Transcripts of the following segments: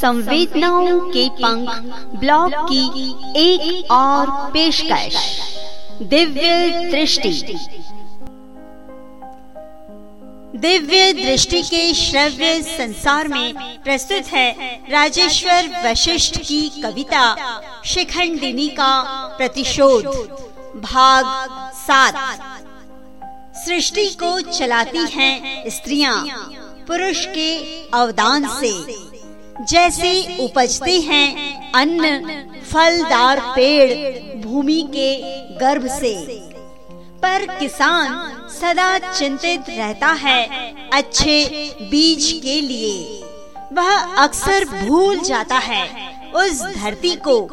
संवेदनाओं के पंख ब्लॉग की एक और पेशकश। दिव्य दृष्टि। दिव्य दृष्टि के श्रव्य संसार में प्रस्तुत है राजेश्वर वशिष्ठ की कविता शिखंडिनी का प्रतिशोध। भाग सात। सृष्टि को चलाती हैं स्त्रियाँ, पुरुष के अवदान से। जैसे उपजते हैं अन्न, फलदार पेड़ भूमि के गर्भ से। पर किसान सदा चिंतित रहता है अच्छे बीज के लिए। वह अक्सर भूल जाता है उस धरती को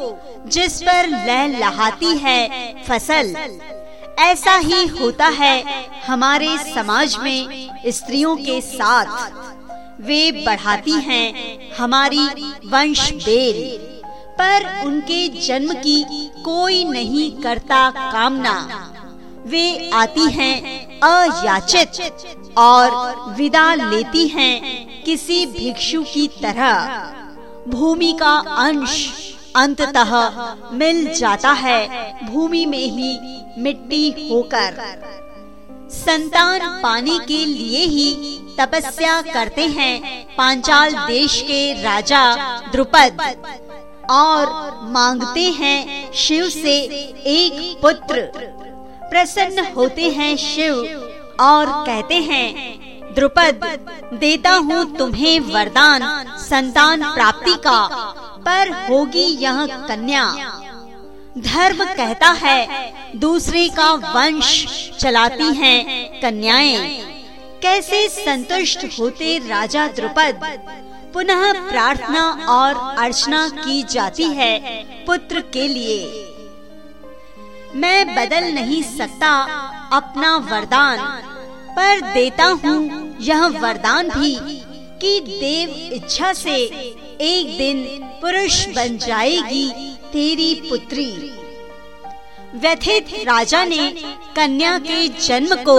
जिस पर लहलहाती है फ़सल। ऐसा ही होता है हमारे समाज में स्त्रियों के साथ। वे बढ़ाती हैं हमारी वंश बेल पर उनके जन्म की कोई नहीं करता कामना। वे आती हैं अयाचित और विदा लेती हैं किसी भिक्षु की तरह। भूमि का अंश अंततः मिल जाता है भूमि में ही मिट्टी होकर। संतान पाने के लिए ही तपस्या करते हैं पांचाल देश के राजा द्रुपद। और मांगते हैं शिव से एक पुत्र। प्रसन्न होते हैं शिव और कहते हैं, द्रुपद, देता हूँ तुम्हें वरदान, संतान प्राप्ति का, पर होगी यह कन्या। धर्म कहता है, दूसरे का वंश चलाती हैं कन्याएँ। कैसे संतुष्ट होते राजा द्रुपद? पुनः प्रार्थना और अर्चना की जाती है पुत्र के लिए। मैं बदल नहीं सकता अपना वरदान, पर देता हूँ यह वरदान भी कि देव इच्छा से एक दिन पुरुष बन जाएगी तेरी पुत्री। व्यथित राजा ने कन्या के जन्म को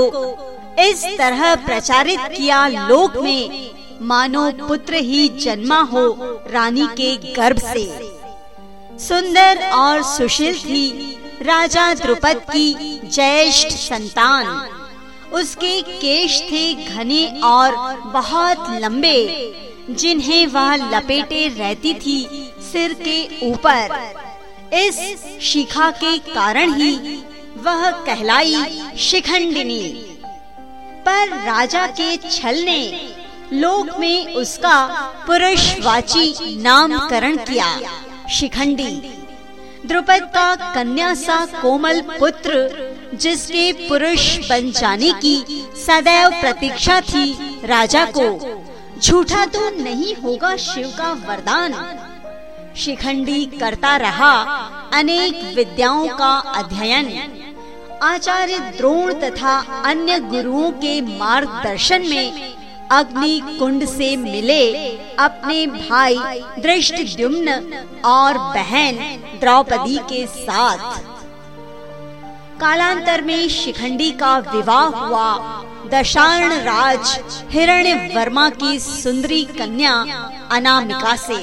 इस तरह प्रचारित किया लोक में, मानो पुत्र ही जन्मा हो रानी के गर्भ से। सुंदर और सुशील थी राजा द्रुपद की ज्येष्ठ संतान। उसके केश थे घने और बहुत लंबे, जिन्हें वह लपेटे रहती थी सिर के ऊपर। इस शिखा के कारण ही वह कहलाई शिखंडिनी। पर राजा के छल ने लोक में उसका पुरुषवाची नामकरण किया। शिखंडी, द्रुपद का कन्या सा कोमल पुत्र, जिसके पुरुष बन जाने की सदैव प्रतीक्षा थी राजा को। झूठा तो नहीं होगा शिव का वरदान। शिखंडी करता रहा अनेक विद्याओं का अध्ययन। आचार्य द्रोण तथा अन्य गुरुओं के मार्गदर्शन में अग्नि कुंड से मिले अपने भाई दृष्ट और बहन द्रौपदी के साथ। कालांतर में शिखंडी का विवाह हुआ। दशार्ण राज हिरण्य वर्मा की सुंदरी कन्या अनामिका से।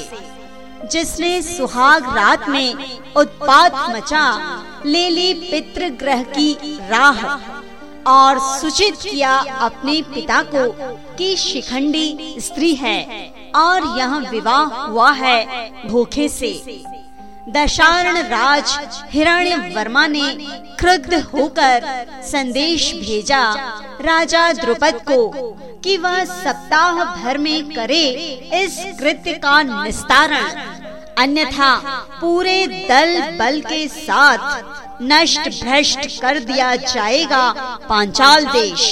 जिसने सुहाग रात में उत्पाद मचा, ले ली पितृ ग्रह की राह और सूचित किया अपने पिता को कि शिखंडी स्त्री है और यह विवाह हुआ है भूखे से। दशारण राज हिरण्य वर्मा ने क्रुद्ध होकर संदेश भेजा राजा द्रुपद को कि वह सप्ताह भर में करे इस कृत्य का निस्तारण। अन्यथा पूरे दल बल के साथ नष्ट भ्रष्ट कर दिया जाएगा पांचाल देश।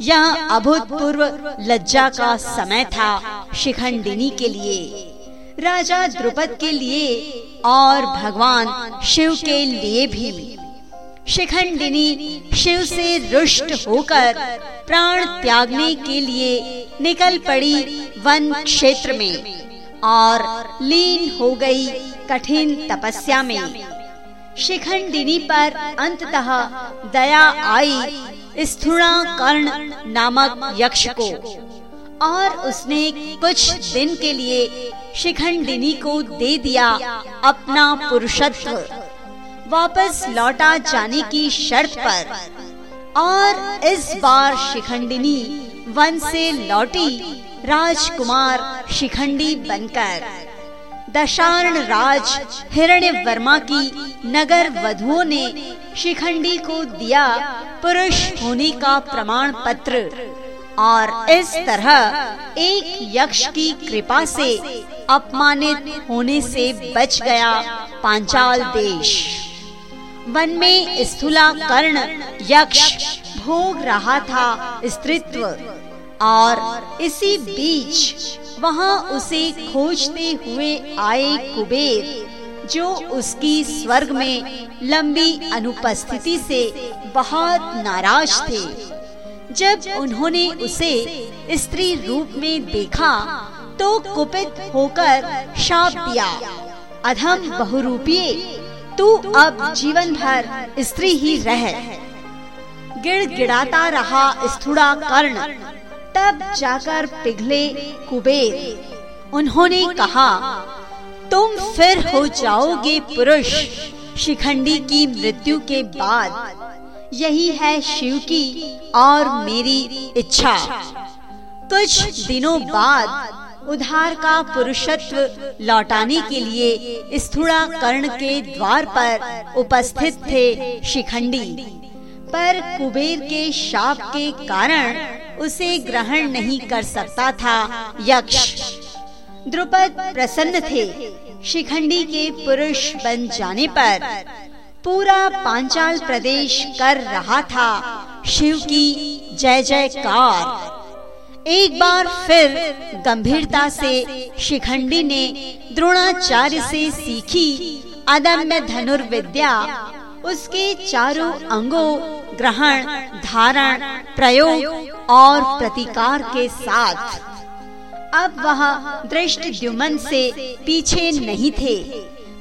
यह अभूतपूर्व लज्जा का समय था शिखंडिनी के लिए। राजा द्रुपद के लिए और भगवान शिव के लिए भी। शिखंडिनी शिव से रुष्ट होकर प्राण त्यागने के लिए निकल पड़ी वन क्षेत्र में। और लीन हो गई कठिन तपस्या में। शिखंडिनी पर अंततः दया आई स्थूणा कर्ण नामक यक्ष को। और उसने कुछ दिन के लिए शिखंडिनी को दे दिया अपना पुरुषत्व। वापस लौटा जाने की शर्त पर। और इस बार शिखंडिनी वन से लौटी राजकुमार शिखंडी बनकर। दशारण राज हिरण्य वर्मा की नगर वधुओं ने शिखंडी को दिया पुरुष होने का प्रमाण पत्र और इस तरह एक यक्ष की कृपा से अपमानित होने से बच गया पांचाल देश। वन में स्थूला कर्ण यक्ष भोग रहा था स्त्रीत्व और इसी बीच वहाँ उसे खोजते हुए आए कुबेर, जो उसकी स्वर्ग में लंबी अनुपस्थिति से बहुत नाराज़ थे। जब उन्होंने उसे स्त्री रूप में देखा तो कुपित होकर शाप दिया। अधम बहुरूपीय, तू अब जीवन भर स्त्री ही रह। गिड़गिड़ाता रहा स्थूड़ा कर्ण। तब जाकर पिघले कुबेर। उन्होंने कहा तुम फिर हो जाओगे पुरुष। शिखंडी की मृत्यु के बाद। यही है शिव की और मेरी इच्छा। कुछ दिनों बाद उधार का पुरुषत्व लौटाने के लिए स्थूड़ा कर्ण के द्वार पर उपस्थित थे शिखंडी। पर कुबेर के शाप के कारण उसे ग्रहण नहीं कर सकता था। यक्ष। द्रुपद प्रसन्न थे। शिखंडी के पुरुष बन जाने पर पूरा पांचाल प्रदेश कर रहा था। शिव की जय जयकार। एक बार फिर गंभीरता से शिखंडी ने द्रोणाचार्य से सीखी अदम्य धनुर्विद्या। उसके चारों अंगों ग्रहण, धारण, प्रयोग और प्रतिकार के साथ। अब वह दृष्ट द्युमन से पीछे नहीं थे,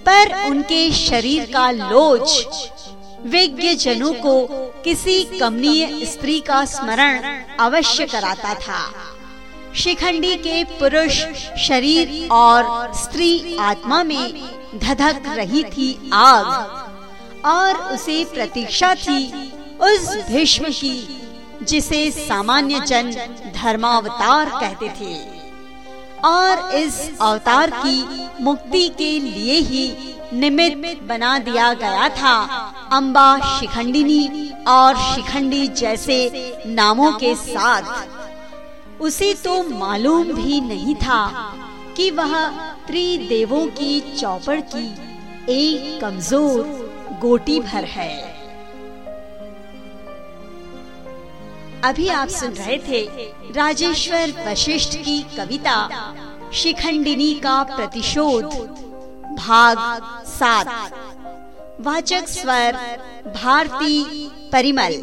पर उनके शरीर का लोच विज्ञ जनों को किसी कमनीय स्त्री का स्मरण अवश्य कराता था। शिखंडी के पुरुष शरीर और स्त्री आत्मा में धधक रही थी आग, और उसे प्रतीक्षा थी उस भीष्म की जिसे सामान्य जन धर्मावतार कहते थे। और इस अवतार की मुक्ति के लिए ही निमित्त बना दिया गया था अम्बा शिखंडिनी और शिखंडी जैसे नामों के साथ। उसे तो मालूम भी नहीं था कि वह त्रिदेवों की चौपड़ की एक कमज़ोर गोटी भर है। अभी आप सुन रहे थे राजेश्वर वशिष्ठ की कविता, शिखंडिनी का प्रतिशोध, भाग सात। वाचक स्वर, भारती परिमल।